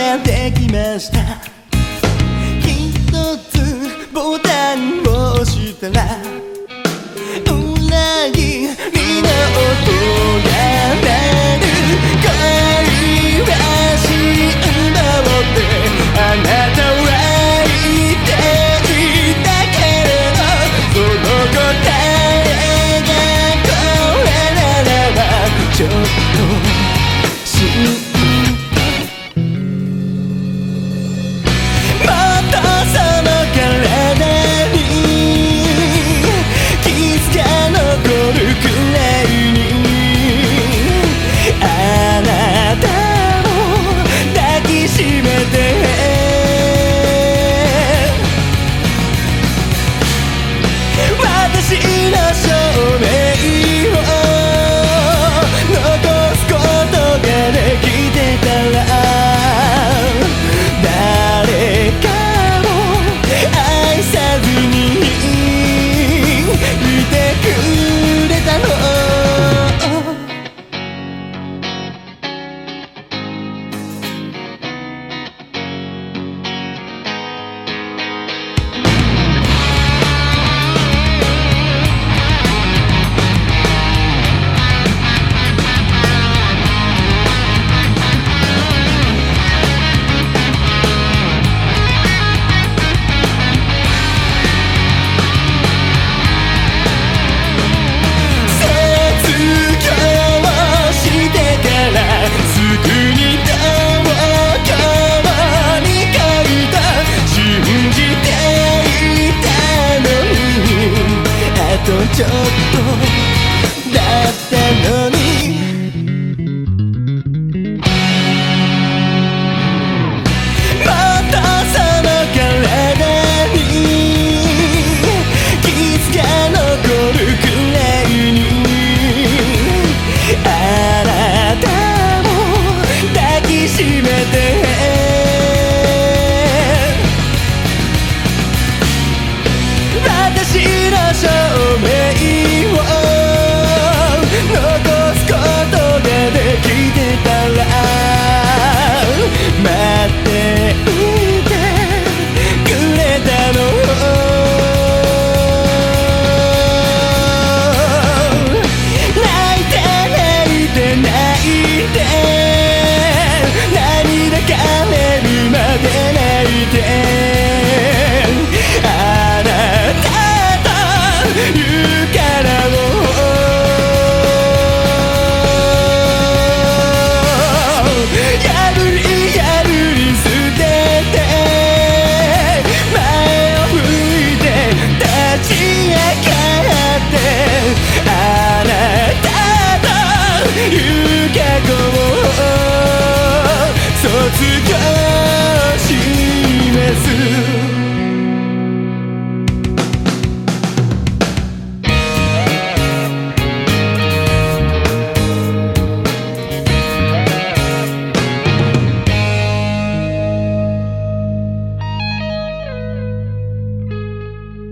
ができました。一つボタンを押したらことだったのに